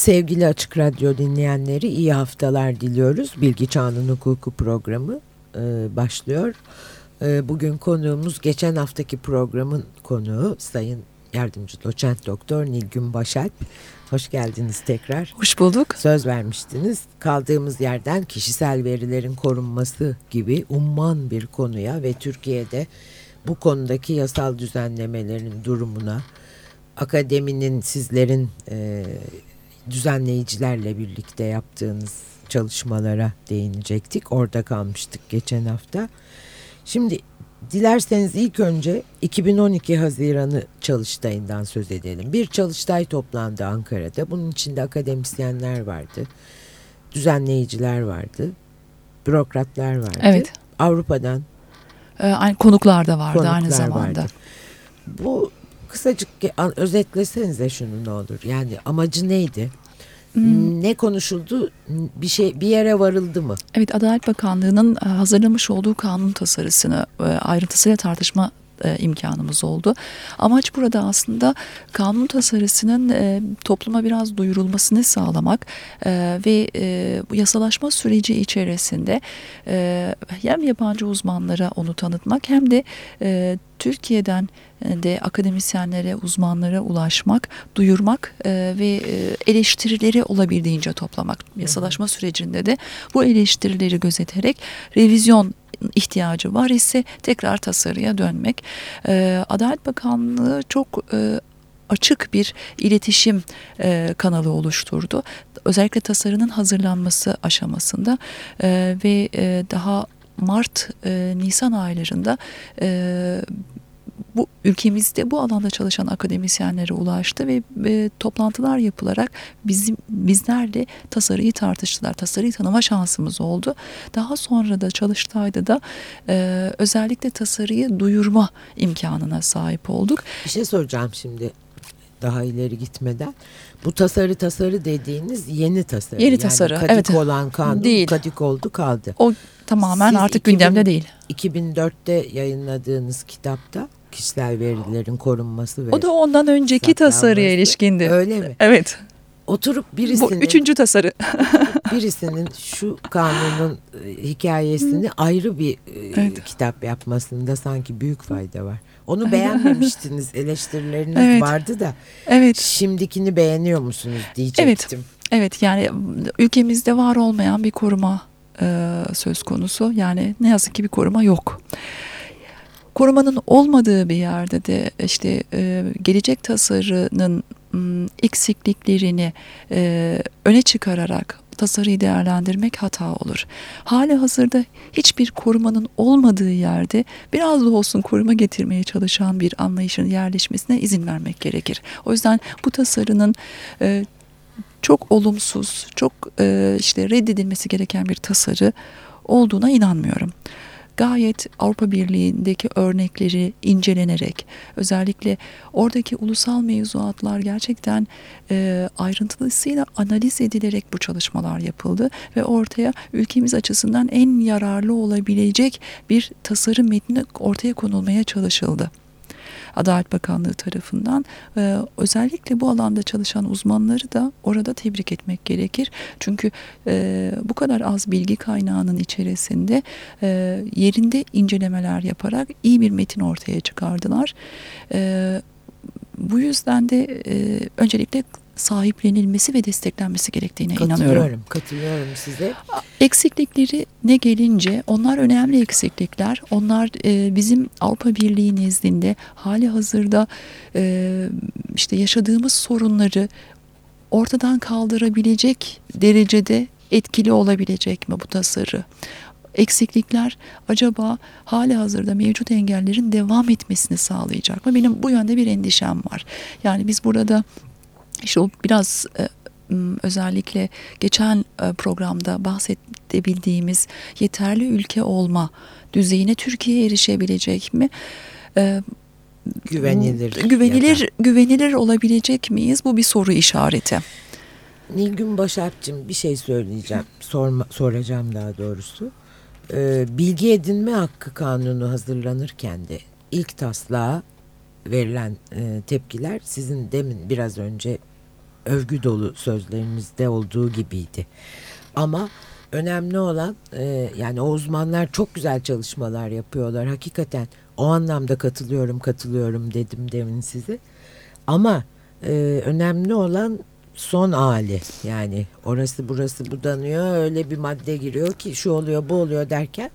Sevgili Açık Radyo dinleyenleri iyi haftalar diliyoruz. Bilgi Çağının Hukuku programı e, başlıyor. E, bugün konuğumuz geçen haftaki programın konuğu Sayın Yardımcı Doçent Doktor Nilgün Başalp. Hoş geldiniz tekrar. Hoş bulduk. Söz vermiştiniz. Kaldığımız yerden kişisel verilerin korunması gibi umman bir konuya ve Türkiye'de bu konudaki yasal düzenlemelerin durumuna, akademinin sizlerin e, düzenleyicilerle birlikte yaptığınız çalışmalara değinecektik. Orada kalmıştık geçen hafta. Şimdi dilerseniz ilk önce 2012 Haziran'ı Çalıştay'ından söz edelim. Bir Çalıştay toplandı Ankara'da. Bunun içinde akademisyenler vardı. Düzenleyiciler vardı. Bürokratlar vardı. Evet. Avrupa'dan ee, konuklar da vardı konuklar aynı zamanda. Vardı. Bu kısacık özetlesenize şunu ne olur. Yani amacı neydi? Hmm. Ne konuşuldu? Bir şey bir yere varıldı mı? Evet Adalet Bakanlığı'nın e, hazırlamış olduğu kanun tasarısını e, ayrıntısıyla tartışma e, imkanımız oldu. Amaç burada aslında kanun tasarısının e, topluma biraz duyurulmasını sağlamak e, ve e, bu yasalaşma süreci içerisinde e, hem yabancı uzmanlara onu tanıtmak hem de e, Türkiye'den de akademisyenlere, uzmanlara ulaşmak, duyurmak e, ve eleştirileri olabildiğince toplamak. Yasalaşma sürecinde de bu eleştirileri gözeterek revizyon ihtiyacı var ise tekrar tasarıya dönmek. E, Adalet Bakanlığı çok e, açık bir iletişim e, kanalı oluşturdu. Özellikle tasarının hazırlanması aşamasında e, ve e, daha Mart, e, Nisan aylarında e, bu ülkemizde bu alanda çalışan akademisyenlere ulaştı ve e, toplantılar yapılarak bizim bizlerle tasarıyı tartıştılar. Tasarıyı tanıma şansımız oldu. Daha sonra da çalıştayda da e, özellikle tasarıyı duyurma imkanına sahip olduk. Bir şey soracağım şimdi daha ileri gitmeden. Bu tasarı tasarı dediğiniz yeni tasarı. Yeni yani tasarı. Kadik evet. olan kanun değil. kadik oldu kaldı. O tamamen Siz artık 2000, gündemde değil. 2004'te yayınladığınız kitapta kişisel verilerin korunması ve O da ondan önceki tasarıya ilişkindi. Öyle mi? Evet. Oturup birisinin... Bu üçüncü tasarı. birisinin şu kanunun e, hikayesini ayrı bir e, evet. kitap yapmasında sanki büyük fayda var. Onu beğenmemiştiniz, eleştirileriniz evet. vardı da. Evet. Şimdikini beğeniyor musunuz diyecektim. Evet. Evet yani ülkemizde var olmayan bir koruma e, söz konusu. Yani ne yazık ki bir koruma yok korumanın olmadığı bir yerde de işte e, gelecek tasarının eksikliklerini e, öne çıkararak tasarıyı değerlendirmek hata olur. Hali hazırda hiçbir korumanın olmadığı yerde biraz da olsun koruma getirmeye çalışan bir anlayışın yerleşmesine izin vermek gerekir. O yüzden bu tasarının e, çok olumsuz, çok e, işte reddedilmesi gereken bir tasarı olduğuna inanmıyorum gayet Avrupa Birliği'ndeki örnekleri incelenerek özellikle oradaki ulusal mevzuatlar gerçekten e, ayrıntılısıyla analiz edilerek bu çalışmalar yapıldı ve ortaya ülkemiz açısından en yararlı olabilecek bir tasarım metni ortaya konulmaya çalışıldı. Adalet Bakanlığı tarafından e, özellikle bu alanda çalışan uzmanları da orada tebrik etmek gerekir. Çünkü e, bu kadar az bilgi kaynağının içerisinde e, yerinde incelemeler yaparak iyi bir metin ortaya çıkardılar. E, bu yüzden de e, öncelikle sahiplenilmesi ve desteklenmesi gerektiğine katılıyorum, inanıyorum. Katılıyorum size. Eksiklikleri ne gelince onlar önemli eksiklikler. Onlar e, bizim Avrupa Birliği nezdinde hali hazırda e, işte yaşadığımız sorunları ortadan kaldırabilecek derecede etkili olabilecek mi bu tasarı? eksiklikler acaba hali hazırda mevcut engellerin devam etmesini sağlayacak mı? Benim bu yönde bir endişem var. Yani biz burada işte o biraz e, özellikle geçen e, programda bahsedebildiğimiz yeterli ülke olma düzeyine Türkiye erişebilecek mi? E, güvenilir. Güvenilir güvenilir olabilecek miyiz? Bu bir soru işareti. Nilgün Başakçım bir şey söyleyeceğim. Sorma, soracağım daha doğrusu. Ee, bilgi edinme hakkı kanunu hazırlanırken de ilk taslağa verilen e, tepkiler sizin demin biraz önce övgü dolu sözlerinizde olduğu gibiydi. Ama önemli olan e, yani o uzmanlar çok güzel çalışmalar yapıyorlar. Hakikaten o anlamda katılıyorum katılıyorum dedim demin size. Ama e, önemli olan son hali yani orası burası budanıyor öyle bir madde giriyor ki şu oluyor bu oluyor derken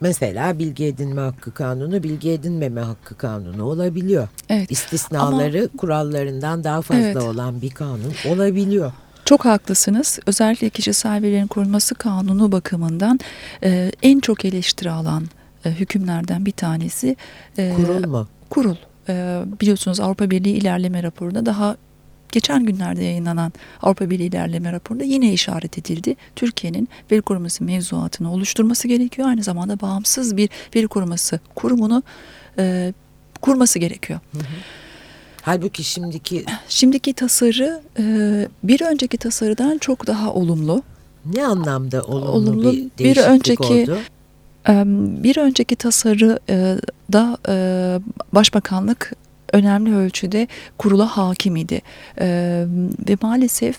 mesela bilgi edinme hakkı kanunu bilgi edinmeme hakkı kanunu olabiliyor. Evet. İstisnaları Ama, kurallarından daha fazla evet. olan bir kanun olabiliyor. Çok haklısınız. Özellikle kişisel verilerin korunması kanunu bakımından e, en çok eleştiri alan e, hükümlerden bir tanesi. E, kurul mu? Kurul. E, biliyorsunuz Avrupa Birliği ilerleme raporunda daha geçen günlerde yayınlanan Avrupa Birliği ilerleme raporunda yine işaret edildi. Türkiye'nin veri koruması mevzuatını oluşturması gerekiyor. Aynı zamanda bağımsız bir veri koruması kurumunu e, kurması gerekiyor. Hı hı. Halbuki şimdiki şimdiki tasarı e, bir önceki tasarıdan çok daha olumlu. Ne anlamda olumlu, olumlu bir değişiklik bir önceki, oldu? Bir önceki tasarı da Başbakanlık önemli ölçüde kurula hakim idi. ve maalesef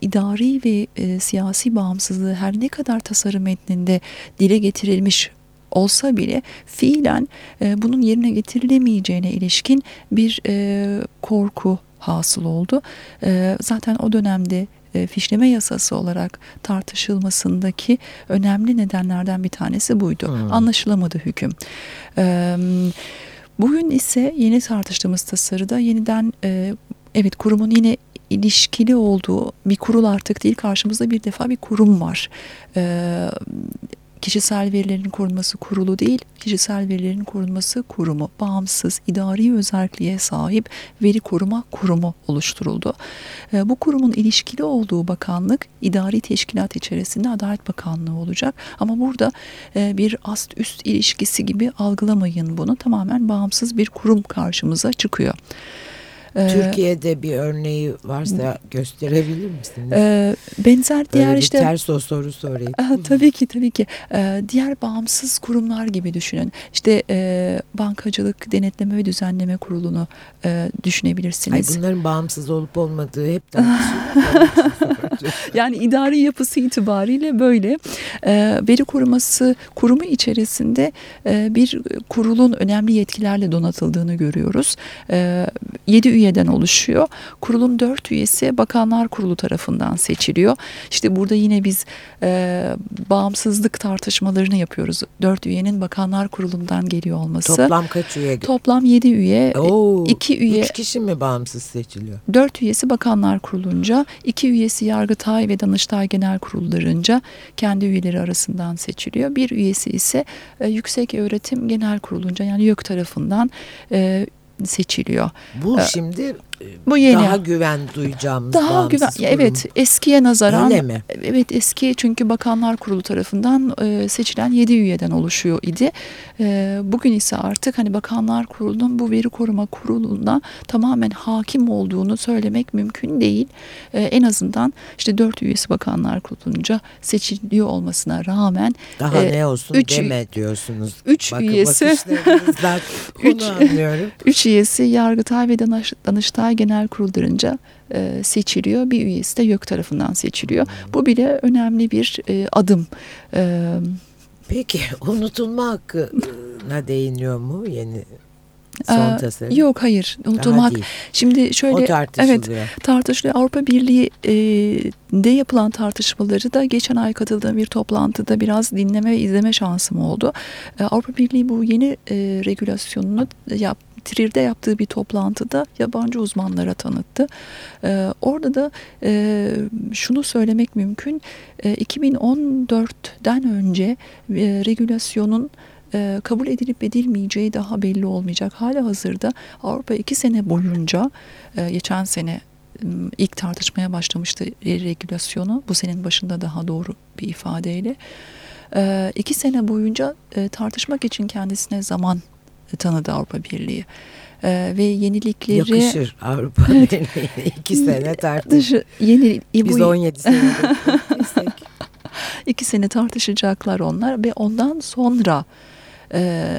idari ve siyasi bağımsızlığı her ne kadar tasarım metninde dile getirilmiş olsa bile fiilen bunun yerine getirilemeyeceğine ilişkin bir korku hasıl oldu. zaten o dönemde e, fişleme yasası olarak tartışılmasındaki önemli nedenlerden bir tanesi buydu. Hmm. Anlaşılamadı hüküm. E, bugün ise yeni tartıştığımız tasarıda yeniden e, evet kurumun yine ilişkili olduğu bir kurul artık değil karşımızda bir defa bir kurum var. Ee, kişisel verilerin korunması kurulu değil, kişisel verilerin korunması kurumu, bağımsız, idari özelliğe sahip veri koruma kurumu oluşturuldu. E, bu kurumun ilişkili olduğu bakanlık idari teşkilat içerisinde Adalet Bakanlığı olacak. Ama burada e, bir ast üst ilişkisi gibi algılamayın bunu. Tamamen bağımsız bir kurum karşımıza çıkıyor. Ee, Türkiye'de bir örneği varsa gösterebilir misiniz? E, benzer diğer işte. ters o soru sorayım. tabii ki tabii ki. E, diğer bağımsız kurumlar gibi düşünün. İşte e, bankacılık denetleme ve düzenleme kurulunu e, düşünebilirsiniz. Ay bunların bağımsız olup olmadığı hep tartışılıyor. yani idari yapısı itibariyle böyle. E, veri koruması kurumu içerisinde e, bir kurulun önemli yetkilerle donatıldığını görüyoruz. E, 7 üye üyeden oluşuyor. Kurulun dört üyesi Bakanlar Kurulu tarafından seçiliyor. İşte burada yine biz e, bağımsızlık tartışmalarını yapıyoruz. Dört üyenin Bakanlar Kurulu'ndan geliyor olması. Toplam kaç üye? Toplam yedi üye. Oo, iki üye. Üç kişi mi bağımsız seçiliyor? Dört üyesi Bakanlar Kurulu'nca, iki üyesi Yargıtay ve Danıştay Genel Kurullarınca kendi üyeleri arasından seçiliyor. Bir üyesi ise e, Yüksek Öğretim Genel Kurulunca yani YÖK tarafından e, seçiliyor. Bu ee, şimdi bu yeni. Daha güven duyacağımız Daha güven. Kurum. Evet, eskiye nazaran. Öyle mi? Evet, eski çünkü Bakanlar Kurulu tarafından e, seçilen 7 üyeden oluşuyor idi. E, bugün ise artık hani Bakanlar Kurulu'nun bu veri koruma kuruluna tamamen hakim olduğunu söylemek mümkün değil. E, en azından işte 4 üyesi Bakanlar Kurulu'nca seçiliyor olmasına rağmen daha e, ne olsun üç, deme diyorsunuz. 3 üyesi 3 anlıyorum. 3 üyesi Yargıtay ve Danış, Danıştay Genel Kurullarınca e, seçiliyor. Bir üyesi de YÖK tarafından seçiliyor. Bu bile önemli bir e, adım. E, Peki unutulma hakkına değiniyor mu yeni son tasarım? Yok hayır unutulmak. Şimdi şöyle o tartışılıyor. evet tartışılıyor. Avrupa Birliği e, de yapılan tartışmaları da geçen ay katıldığım bir toplantıda biraz dinleme ve izleme şansım oldu. E, Avrupa Birliği bu yeni e, regülasyonunu yap, Trir'de yaptığı bir toplantıda yabancı uzmanlara tanıttı. E, orada da e, şunu söylemek mümkün. E, 2014'den önce e, regülasyonun e, kabul edilip edilmeyeceği daha belli olmayacak. Hala hazırda Avrupa iki sene boyunca e, geçen sene ilk tartışmaya başlamıştı regülasyonu. Bu senin başında daha doğru bir ifadeyle. E, iki sene boyunca tartışmak için kendisine zaman tanıdı Avrupa Birliği. Ee, ve yenilikleri... Yakışır Avrupa Birliği iki sene tartış. Yeni, Biz bu... 17 sene İki sene tartışacaklar onlar ve ondan sonra e,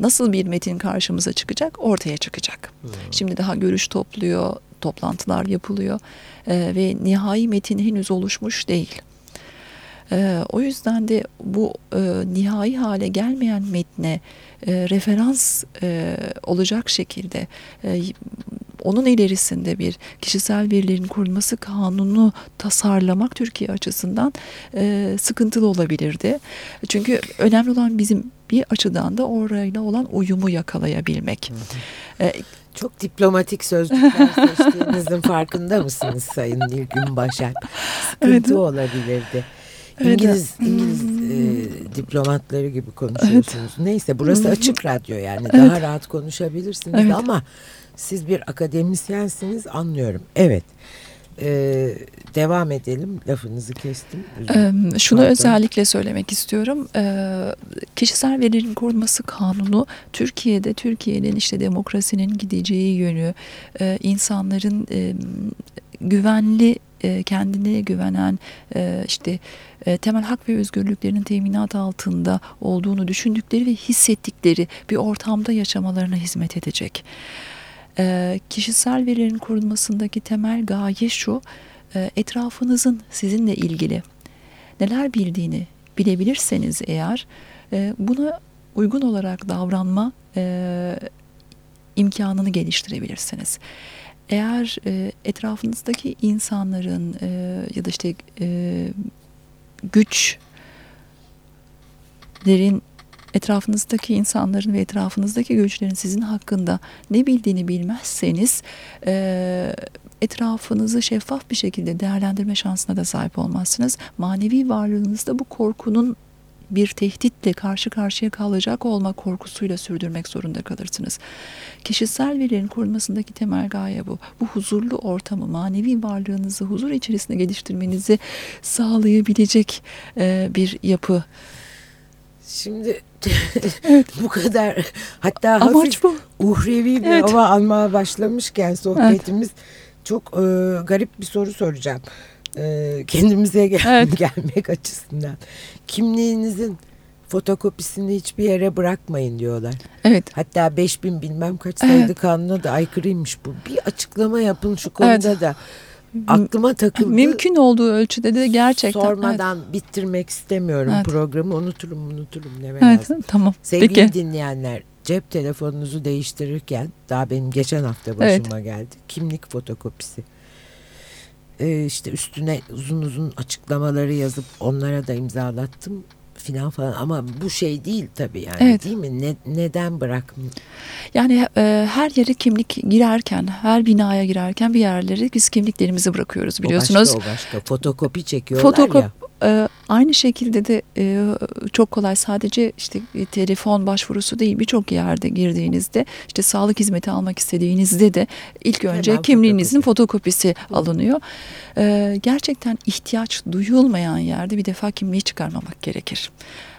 nasıl bir metin karşımıza çıkacak ortaya çıkacak. Hmm. Şimdi daha görüş topluyor, toplantılar yapılıyor e, ve nihai metin henüz oluşmuş değil. E, o yüzden de bu e, nihai hale gelmeyen metne e, referans e, olacak şekilde e, onun ilerisinde bir kişisel verilerin korunması kanunu tasarlamak Türkiye açısından e, sıkıntılı olabilirdi. Çünkü önemli olan bizim bir açıdan da orayla olan uyumu yakalayabilmek. Hı hı. E, çok diplomatik sözcükler seçtiğinizin farkında mısınız Sayın Nilgün Başar? Sıkıntı evet. olabilirdi. İngiliz evet. İngiliz e, diplomatları gibi konuşuyorsunuz. Evet. Neyse burası açık radyo yani evet. daha rahat konuşabilirsiniz evet. ama siz bir akademisyensiniz anlıyorum. Evet. Ee, devam edelim. Lafınızı kestim. Ee, şunu Pardon. özellikle söylemek istiyorum. Ee, kişisel verilerin korunması kanunu Türkiye'de Türkiye'nin işte demokrasinin gideceği yönü, e, insanların e, güvenli e, kendine güvenen e, işte e, temel hak ve özgürlüklerinin teminat altında olduğunu düşündükleri ve hissettikleri bir ortamda yaşamalarına hizmet edecek. Kişisel verilerin korunmasındaki temel gaye şu, etrafınızın sizinle ilgili neler bildiğini bilebilirseniz eğer buna uygun olarak davranma e, imkanını geliştirebilirsiniz. Eğer e, etrafınızdaki insanların e, ya da işte e, güçlerin etrafınızdaki insanların ve etrafınızdaki güçlerin sizin hakkında ne bildiğini bilmezseniz e, etrafınızı şeffaf bir şekilde değerlendirme şansına da sahip olmazsınız. Manevi varlığınızda bu korkunun bir tehditle karşı karşıya kalacak olma korkusuyla sürdürmek zorunda kalırsınız. Kişisel verilerin korunmasındaki temel gaye bu. Bu huzurlu ortamı, manevi varlığınızı huzur içerisinde geliştirmenizi sağlayabilecek e, bir yapı. Şimdi evet. bu kadar hatta Amaç hafif bu. uhrevi bir evet. hava almaya başlamışken sohbetimiz evet. çok e, garip bir soru soracağım. E, kendimize gel evet. gelmek açısından. Kimliğinizin fotokopisini hiçbir yere bırakmayın diyorlar. Evet. Hatta 5000 bilmem kaç sayılı evet. kanuna da aykırıymış bu. Bir açıklama yapın şu konuda evet. da aklıma takıldı. Mümkün olduğu ölçüde de gerçekten. Sormadan evet. bitirmek istemiyorum evet. programı. Unuturum unuturum ne evet, Tamam. Sevgili Peki. dinleyenler cep telefonunuzu değiştirirken daha benim geçen hafta başıma evet. geldi. Kimlik fotokopisi. Ee, işte üstüne uzun uzun açıklamaları yazıp onlara da imzalattım filan falan ama bu şey değil tabii yani evet. değil mi? Ne, neden bırakmıyor? Yani e, her yere kimlik girerken, her binaya girerken bir yerlere biz kimliklerimizi bırakıyoruz biliyorsunuz. O başka o başka. Fotokopi çekiyorlar Fotokop ya. E, aynı şekilde de e, çok kolay sadece işte e, telefon başvurusu değil birçok yerde girdiğinizde işte sağlık hizmeti almak istediğinizde de ilk önce Hemen kimliğinizin fotokopisi, fotokopisi alınıyor. E, gerçekten ihtiyaç duyulmayan yerde bir defa kimliği çıkarmamak gerekir.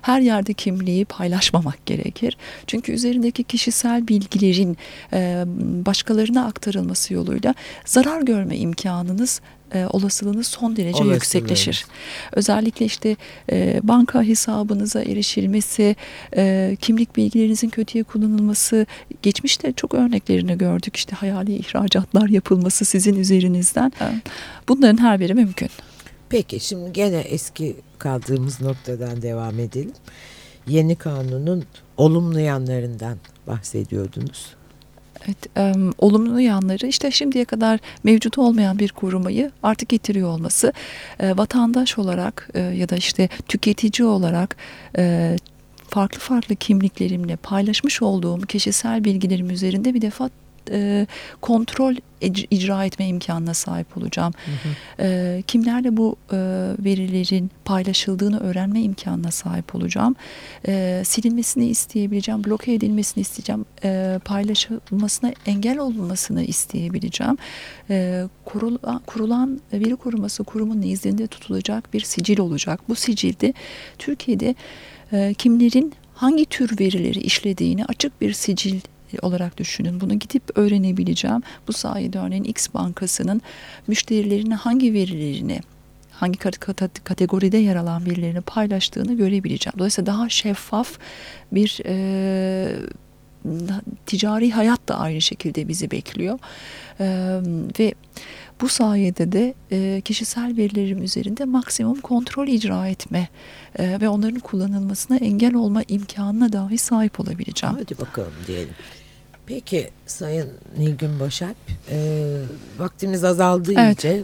Her yerde kimliği paylaşmamak gerekir. Çünkü üzerindeki kişisel bilgilerin e, başkalarına aktarılması yoluyla zarar görme imkanınız e, olasılığınız son derece Olasılığı. yüksekleşir. Özellikle işte e, banka hesabınıza erişilmesi, e, kimlik bilgilerinizin kötüye kullanılması, geçmişte çok örneklerini gördük. İşte hayali ihracatlar yapılması sizin üzerinizden. Bunların her biri mümkün. Peki şimdi gene eski kaldığımız noktadan devam edelim. Yeni kanunun olumlu yanlarından bahsediyordunuz. Evet, e, olumlu yanları işte şimdiye kadar mevcut olmayan bir korumayı artık getiriyor olması e, vatandaş olarak e, ya da işte tüketici olarak e, farklı farklı kimliklerimle paylaşmış olduğum kişisel bilgilerim üzerinde bir defa e, kontrol icra etme imkanına sahip olacağım. Hı hı. E, kimlerle bu e, verilerin paylaşıldığını öğrenme imkanına sahip olacağım. E, silinmesini isteyebileceğim, bloke edilmesini isteyeceğim, e, paylaşılmasına engel olmasını isteyebileceğim. E, kurulan, kurulan veri koruması kurumun nezdinde tutulacak bir sicil olacak. Bu sicilde Türkiye'de e, kimlerin hangi tür verileri işlediğini açık bir sicil olarak düşünün. Bunu gidip öğrenebileceğim. Bu sayede örneğin X bankasının müşterilerine hangi verilerini hangi kategoride yer alan verilerini paylaştığını görebileceğim. Dolayısıyla daha şeffaf bir e, ticari hayat da aynı şekilde bizi bekliyor. E, ve bu sayede de e, kişisel verilerim üzerinde maksimum kontrol icra etme e, ve onların kullanılmasına engel olma imkanına dahi sahip olabileceğim. Hadi bakalım diyelim. Peki Sayın Nilgün Başalp, e, vaktimiz azaldı evet. iyice.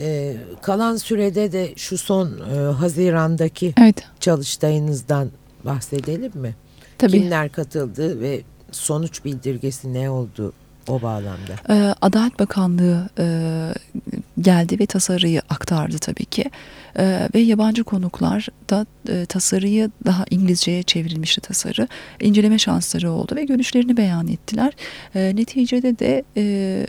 E, kalan sürede de şu son e, Haziran'daki evet. çalıştayınızdan bahsedelim mi? Tabii. Kimler katıldı ve sonuç bildirgesi ne oldu o bağlamda? Ee, Adalet Bakanlığı e, geldi ve tasarıyı aktardı tabii ki. E, ve yabancı konuklar da e, tasarıyı daha İngilizceye çevrilmişti tasarı. inceleme şansları oldu ve görüşlerini beyan ettiler. E, neticede de e,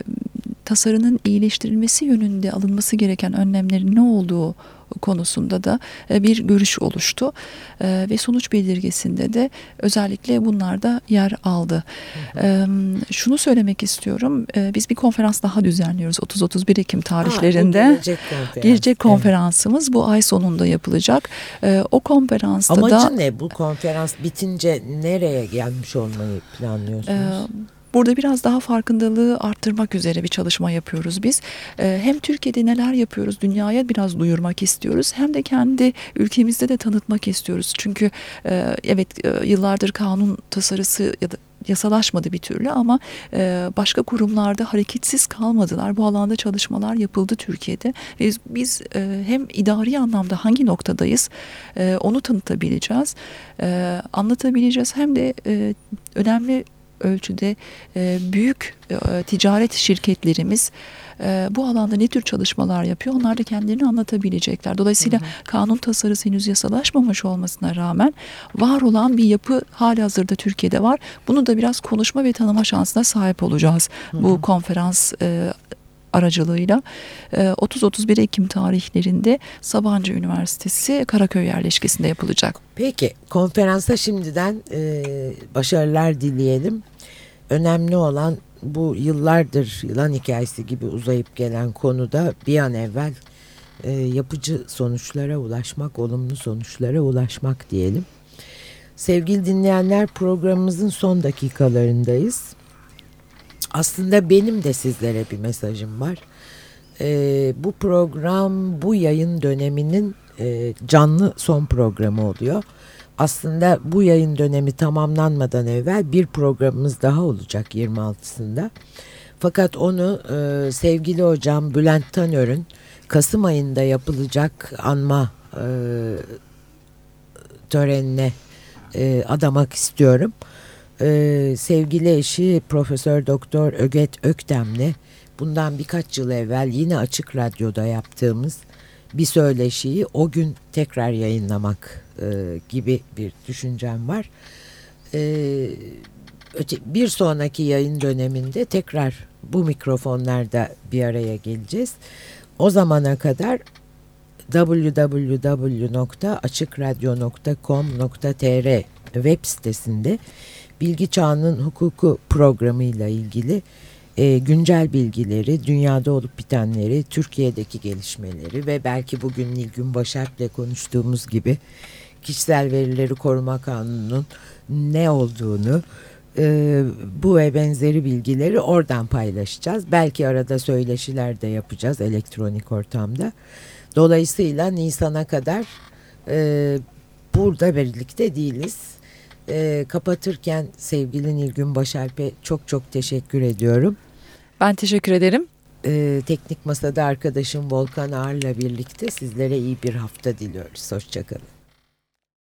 tasarının iyileştirilmesi yönünde alınması gereken önlemlerin ne olduğu konusunda da e, bir görüş oluştu e, ve sonuç belirgesinde de özellikle bunlar da yer aldı. Hı hı. Şunu söylemek istiyorum e, biz bir konferans daha düzenliyoruz 30-31 Ekim tarihlerinde. Ha, gelecek, konferans. gelecek konferansımız evet. bu ay sonunda yapılacak. O konferansta Amacı da... Amacı ne bu konferans bitince nereye gelmiş olmayı planlıyorsunuz? Burada biraz daha farkındalığı arttırmak üzere bir çalışma yapıyoruz biz. Ee, hem Türkiye'de neler yapıyoruz dünyaya biraz duyurmak istiyoruz hem de kendi ülkemizde de tanıtmak istiyoruz. Çünkü e, evet e, yıllardır kanun tasarısı ya da yasalaşmadı bir türlü ama e, başka kurumlarda hareketsiz kalmadılar. Bu alanda çalışmalar yapıldı Türkiye'de. Biz, biz hem idari anlamda hangi noktadayız onu tanıtabileceğiz, anlatabileceğiz hem de önemli ölçüde e, büyük e, ticaret şirketlerimiz e, bu alanda ne tür çalışmalar yapıyor onlar da kendilerini anlatabilecekler. Dolayısıyla hı hı. kanun tasarısı henüz yasalaşmamış olmasına rağmen var olan bir yapı hali hazırda Türkiye'de var. Bunu da biraz konuşma ve tanıma şansına sahip olacağız. Hı hı. Bu konferans aracılığıyla 30-31 Ekim tarihlerinde Sabancı Üniversitesi Karaköy yerleşkesinde yapılacak. Peki konferansa şimdiden başarılar dileyelim. Önemli olan bu yıllardır yılan hikayesi gibi uzayıp gelen konuda bir an evvel e, yapıcı sonuçlara ulaşmak, olumlu sonuçlara ulaşmak diyelim. Sevgili dinleyenler programımızın son dakikalarındayız. Aslında benim de sizlere bir mesajım var. E, bu program bu yayın döneminin e, canlı son programı oluyor. Aslında bu yayın dönemi tamamlanmadan evvel bir programımız daha olacak 26'sında. Fakat onu e, sevgili hocam Bülent Tanör'ün Kasım ayında yapılacak anma e, törenine e, adamak istiyorum. E, sevgili eşi Profesör Doktor Öget Öktem'le bundan birkaç yıl evvel yine Açık Radyo'da yaptığımız bir söyleşiyi o gün tekrar yayınlamak e, gibi bir düşüncem var. E, öte, bir sonraki yayın döneminde tekrar bu mikrofonlarda bir araya geleceğiz. O zamana kadar www.açıkradyo.com.tr web sitesinde Bilgi Çağının Hukuku programıyla ilgili e, güncel bilgileri, dünyada olup bitenleri, Türkiye'deki gelişmeleri ve belki bugün Nilgün Başarp'le konuştuğumuz gibi kişisel verileri koruma kanununun ne olduğunu e, bu ve benzeri bilgileri oradan paylaşacağız. Belki arada söyleşiler de yapacağız elektronik ortamda. Dolayısıyla Nisan'a kadar e, burada birlikte değiliz. E, kapatırken sevgili Nilgün Başalp'e çok çok teşekkür ediyorum. Ben teşekkür ederim. Ee, teknik Masada arkadaşım Volkan Ağar'la birlikte sizlere iyi bir hafta diliyoruz. Hoşçakalın.